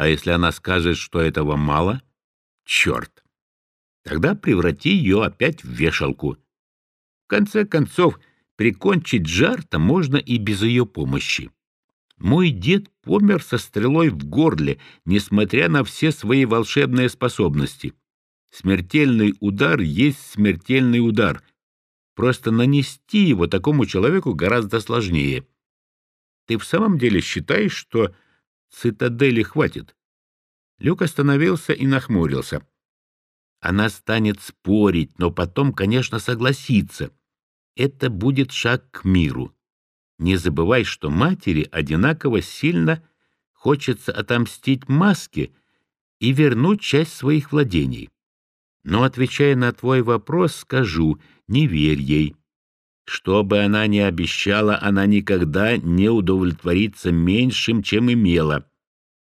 А если она скажет, что этого мало? Черт! Тогда преврати ее опять в вешалку. В конце концов, прикончить Джарта можно и без ее помощи. Мой дед помер со стрелой в горле, несмотря на все свои волшебные способности. Смертельный удар есть смертельный удар. Просто нанести его такому человеку гораздо сложнее. Ты в самом деле считаешь, что цитадели хватит? Люк остановился и нахмурился. Она станет спорить, но потом, конечно, согласится. Это будет шаг к миру. Не забывай, что матери одинаково сильно хочется отомстить маске и вернуть часть своих владений. Но, отвечая на твой вопрос, скажу, не верь ей. Что бы она ни обещала, она никогда не удовлетворится меньшим, чем имела.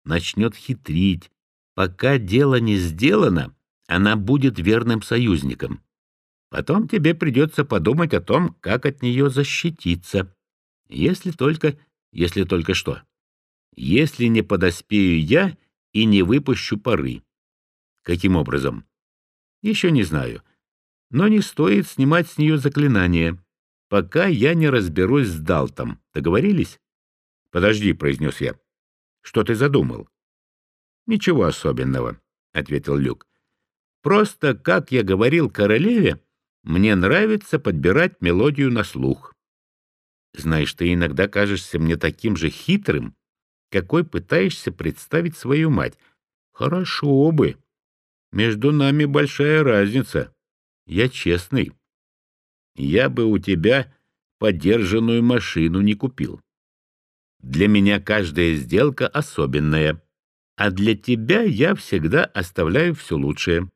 Начнет хитрить. Пока дело не сделано, она будет верным союзником. Потом тебе придется подумать о том, как от нее защититься. Если только... Если только что? Если не подоспею я и не выпущу пары. Каким образом? Еще не знаю. Но не стоит снимать с нее заклинание, пока я не разберусь с Далтом. Договорились? Подожди, — произнес я. Что ты задумал? Ничего особенного, — ответил Люк. Просто, как я говорил королеве, мне нравится подбирать мелодию на слух. Знаешь, ты иногда кажешься мне таким же хитрым, какой пытаешься представить свою мать. Хорошо бы. Между нами большая разница. Я честный. Я бы у тебя подержанную машину не купил. Для меня каждая сделка особенная, а для тебя я всегда оставляю все лучшее.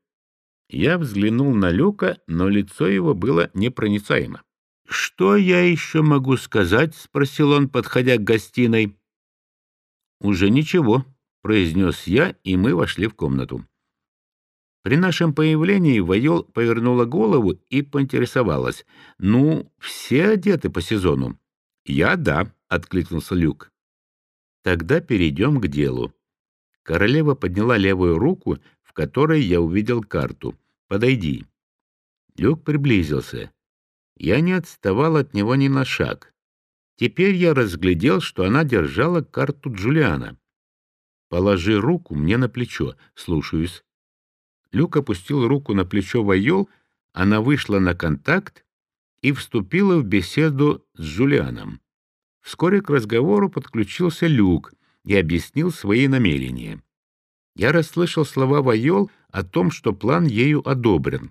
Я взглянул на Люка, но лицо его было непроницаемо. «Что я еще могу сказать?» — спросил он, подходя к гостиной. «Уже ничего», — произнес я, и мы вошли в комнату. При нашем появлении Вайол повернула голову и поинтересовалась. «Ну, все одеты по сезону?» «Я — да», — откликнулся Люк. «Тогда перейдем к делу». Королева подняла левую руку, в которой я увидел карту. «Подойди». Люк приблизился. Я не отставал от него ни на шаг. Теперь я разглядел, что она держала карту Джулиана. «Положи руку мне на плечо. Слушаюсь». Люк опустил руку на плечо Вайол, она вышла на контакт и вступила в беседу с Джулианом. Вскоре к разговору подключился Люк и объяснил свои намерения. Я расслышал слова Вайол о том, что план ею одобрен.